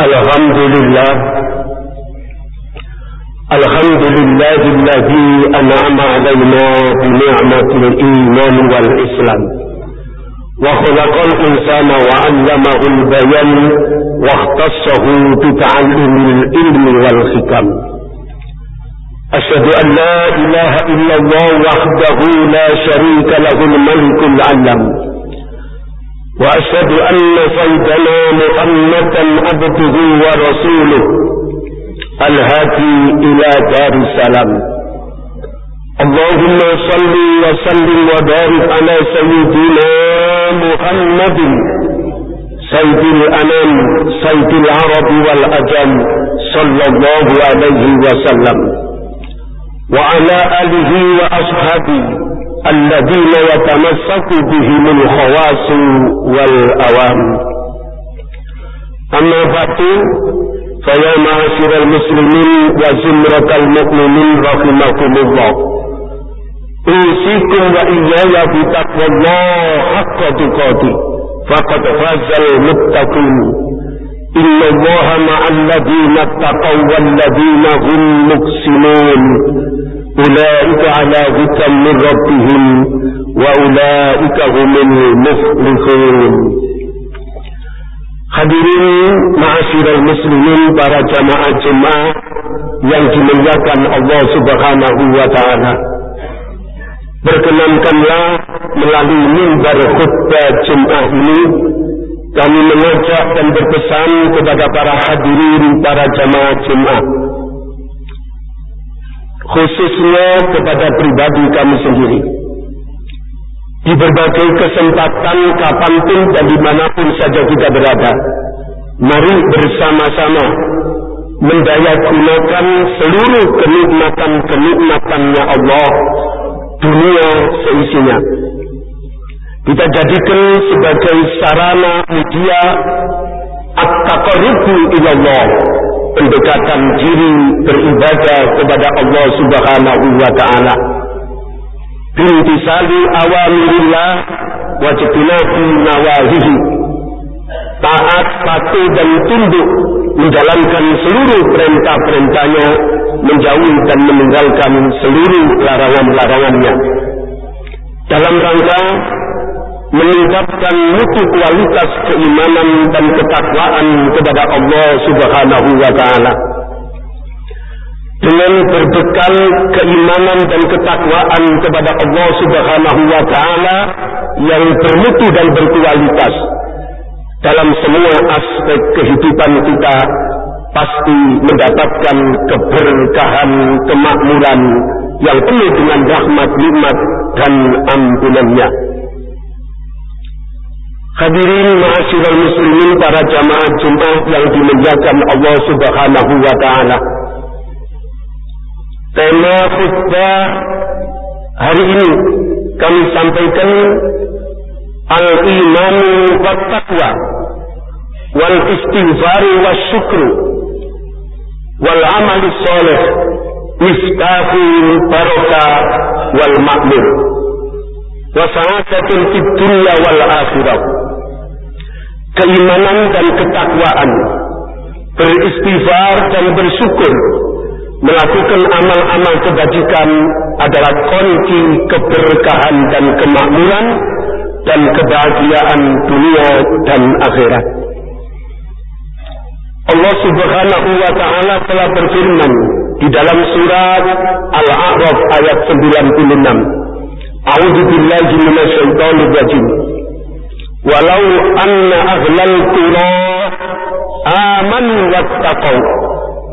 الحمد لله. الحمد لله الذي أنعم علينا بنعمة الإيمان والإسلام. وخلق الإنسان وعلمه البيان واختصه بتعلم العلم والحكم. أشهد أن لا إله إلا الله وحده لا شريك له الملك العلم. وأشهد أن سيدنا محمدا عبده ورسوله الهادي إلى دار السلام. اللهم صل وسلم وبارك على سيدنا محمد سيد الأنام سيد العرب والأجم صلى الله عليه وسلم. وعلى آله وأصحابه الذين يتمسك بهم الخواص والأوام أما بعد فيا معاشر المسلمين وزمرة المؤمنين رحمكم الله. أوصيكم وإياي بتقوى الله حق تقاته. فقد فاز المتقون إن الله مع الذين اتقوا والذين هم مقسمون. أولئك على هدى من ربهم وأولئك هم المفلحون Hadirin ma'asyiral muslimin para jamaah jemaah yang dimuliakan Allah Subhanahu wa taala. Berkenankanlah melalui mimbar khutbah Jumat ini kami mengajak dan berpesan kepada para hadirin para jamaah Jumat khususnya kepada pribadi kami sendiri. Di berbagai kesempatan, kapan pun dan di mana pun saja kita berada, mari bersama-sama mendaya gunakan seluruh kenikmatan-kenikmatannya Allah, dunia seisinya. Kita jadikan sebagai sarana media at-taqarrubu ilallah pendekatan diri beribadah kepada Allah Subhanahu wa taala. Bintisali awamirillah wa jitinabi nawahihi. Taat, patuh dan tunduk menjalankan seluruh perintah-perintahnya, menjauhi dan meninggalkan seluruh larangan-larangannya. Dalam rangka meningkatkan mutu kualitas keimanan dan ketakwaan kepada Allah Subhanahu wa taala. Dengan berbekal keimanan dan ketakwaan kepada Allah Subhanahu wa taala yang bermutu dan berkualitas dalam semua aspek kehidupan kita pasti mendapatkan keberkahan, kemakmuran yang penuh dengan rahmat, nikmat dan ampunannya. Hadirin ma'asyiral muslimin para jamaah Jumat yang dimuliakan Allah Subhanahu wa taala. Tema khutbah hari ini kami sampaikan al-iman wa taqwa wal istighfar wa syukru wal amal salih miftahul barakah wal makmur wa fid dunya wal akhirah keimanan dan ketakwaan, beristighfar dan bersyukur, melakukan amal-amal kebajikan adalah kunci keberkahan dan kemakmuran dan kebahagiaan dunia dan akhirat. Allah Subhanahu wa taala telah berfirman di dalam surat Al-A'raf ayat 96. A'udzu billahi minasyaitonir rajim. walau anna ahlal qura amanu wattaqau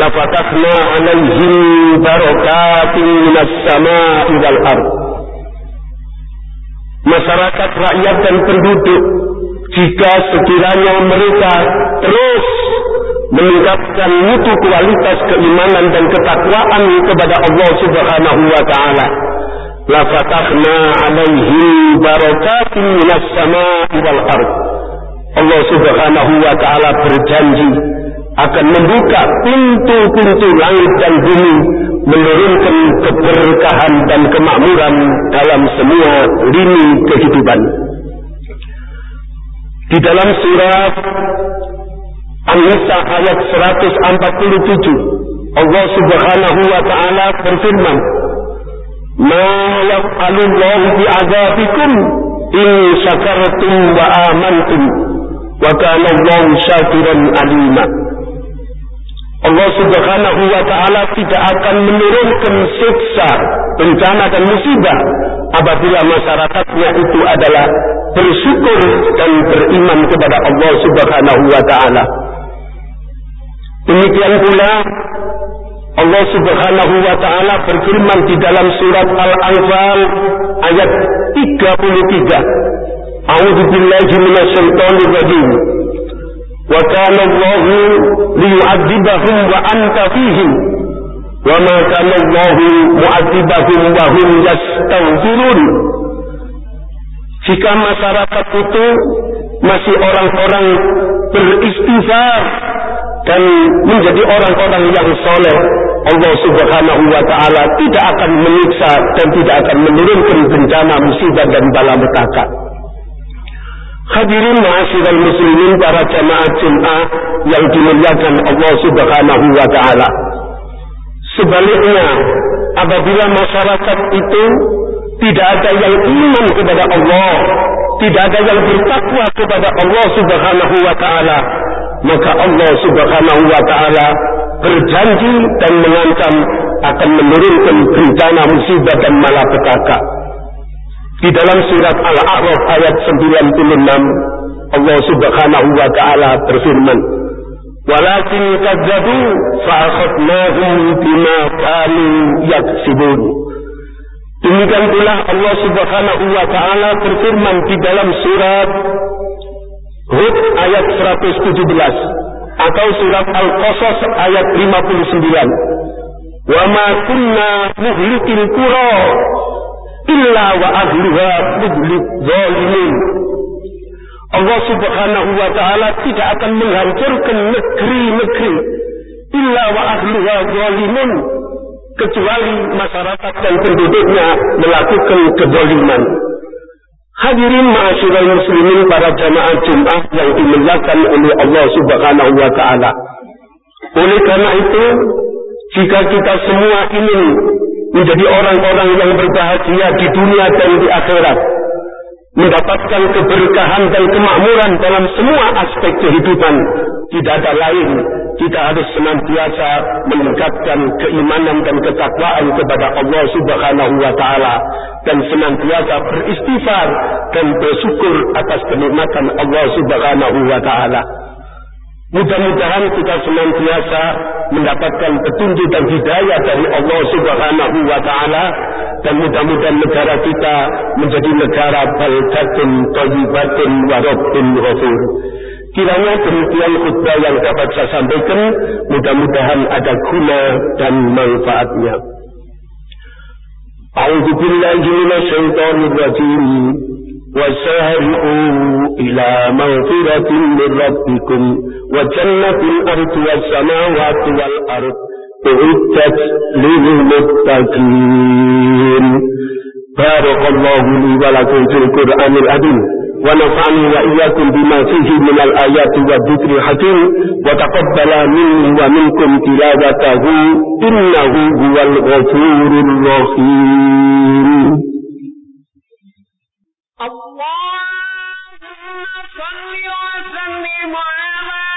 lafatahna alaihim barakatin minas sama'i wal ard masyarakat rakyat dan penduduk jika sekiranya mereka terus meningkatkan mutu kualitas keimanan dan ketakwaan kepada Allah Subhanahu wa taala lafatahna alaihim barakatin minas sama'i wal ard. Allah Subhanahu wa taala berjanji akan membuka pintu-pintu langit dan bumi menurunkan keberkahan dan kemakmuran dalam semua lini kehidupan. Di dalam surat An-Nisa ayat 147 Allah Subhanahu wa taala berfirman Ma yaf'alullahu bi'adzabikum in syakartum wa amantum wa kana Allahu syakiran alima Allah Subhanahu wa taala tidak akan menurunkan siksa, bencana dan musibah apabila masyarakatnya itu adalah bersyukur dan beriman kepada Allah Subhanahu wa taala. Demikian pula Allah Subhanahu wa taala berfirman di dalam surat Al-Anfal ayat 33. A'udzu billahi minasyaitonir rajim. Wa kana Allahu liyu'adzibahum wa anta fihim. Wa ma kana Allahu mu'adzibahum wa hum yastaghfirun. Jika masyarakat itu masih orang-orang beristighfar dan menjadi orang-orang yang soleh, Allah Subhanahu wa Ta'ala tidak akan menyiksa dan tidak akan menurunkan bencana musibah dan bala petaka. Hadirin ma'asyiral muslimin para jamaah Jum'ah yang dimuliakan Allah Subhanahu wa Ta'ala. Sebaliknya, apabila masyarakat itu tidak ada yang iman kepada Allah, tidak ada yang bertakwa kepada Allah Subhanahu wa taala, maka Allah Subhanahu wa taala berjanji dan mengancam akan menurunkan bencana musibah dan malapetaka. Di dalam surat Al-A'raf ayat 96 Allah Subhanahu wa taala berfirman, "Walakin kadzabu fa'akhadnahum bima kanu yaksibun." Demikian pula Allah Subhanahu wa taala berfirman di dalam surat Hud ayat 117 atau surat Al-Qasas ayat 59. Wa ma kunna muhlikil qura illa wa ahliha mudlik zalimin. Allah Subhanahu wa taala tidak akan menghancurkan negeri-negeri illa wa ahliha zalimun kecuali masyarakat dan penduduknya melakukan kezaliman. Hadirin ma'asyiral muslimin para jamaah Jumat yang dimuliakan oleh Allah Subhanahu wa taala. Oleh karena itu, jika kita semua ingin menjadi orang-orang yang berbahagia di dunia dan di akhirat, mendapatkan keberkahan dan kemakmuran dalam semua aspek kehidupan, tidak ada lain kita harus senantiasa meningkatkan keimanan dan ketakwaan kepada Allah Subhanahu wa taala dan senantiasa beristighfar dan bersyukur atas kenikmatan Allah Subhanahu wa taala. Mudah-mudahan kita senantiasa mendapatkan petunjuk dan hidayah dari Allah Subhanahu wa taala dan mudah-mudahan negara kita menjadi negara baldatun thayyibatun wa rabbun ghafur. Kiranya demikian khutbah yang dapat saya sampaikan, mudah-mudahan ada guna dan manfaatnya. A'udzu billahi minasyaitonir rajim. وسارعوا إلى مغفرة من ربكم وجنة أرضها السماوات والأرض أعدت للمتقين بارك الله لي ولكم في القرآن العظيم ونفعني وإياكم بما فيه من الآيات والذكر الحكيم. وتقبل مني ومنكم تلاوته إنه هو الغفور الرحيم. اللهم صل وسلم على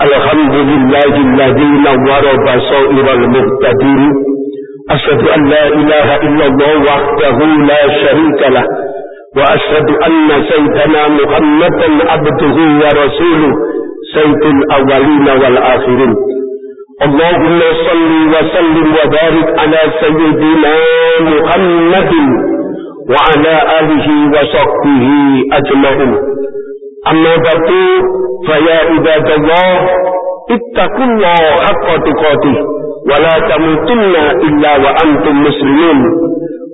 الحمد لله الذي نور بصائر المهتدين أشهد أن لا إله إلا الله وحده لا شريك له وأشهد أن سيدنا محمدا عبده ورسوله وفيت الأولين والآخرين. اللهم صل وسلم وبارك على سيدنا محمد وعلى آله وصحبه أجمعين. أما بعد فيا عباد الله اتقوا الله حق تقاته ولا تموتن إلا وأنتم مسلمون.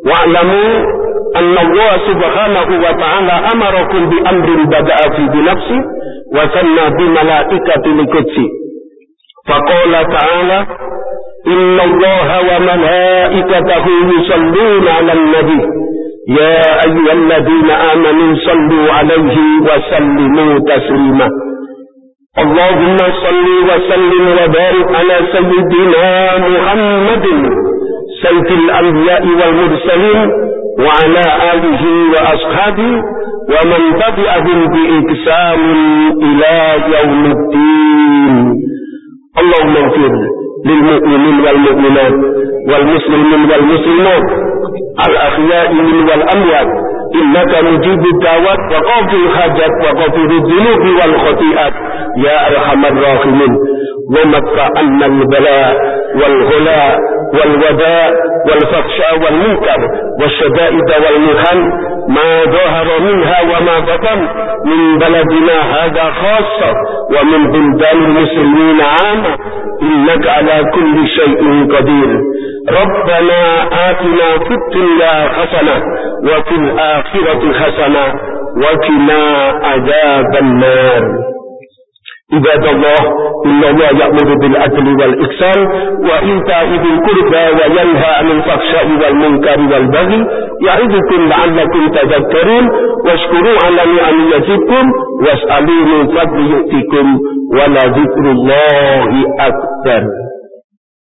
واعلموا أن الله سبحانه وتعالى أمركم بأمر بدأ في بنفسه وسمى بملائكة القدس. فقال تعالى إن الله وملائكته يصلون على النبي. يا أيها الذين آمنوا صلوا عليه وسلموا تسليما. اللهم صل وسلم وبارك على سيدنا محمد سيد الأنبياء والمرسلين وعلى آله وأصحابه ومن تبعهم بإحسان إلى يوم الدين. اللهم اغفر للمؤمنين والمؤمنات والمسلمين والمسلمات الأحياء من والأموات. إنك مجيب الدعوات وقاضي الحاجات وغفر الذنوب والخطيئات. يا أرحم الراحمين. أن البلاء والغلاء والوباء والفحشاء والمنكر والشدائد والمهن ما ظهر منها وما بطن من بلدنا هذا خاصة ومن بلدان المسلمين عامة. إنك على كل شيء قدير. ربنا آتنا في الدنيا حسنة وفي الآخرة حسنة وقنا عذاب النار. عباد الله إن الله يأمر بالعدل والإحسان وإيتاء ذي القربى وينهى عن الفحشاء والمنكر والبغي يعظكم لعلكم تذكرون واشكروا على نعم يزدكم واسألوا من فضل يؤتكم ولذكر الله أكبر.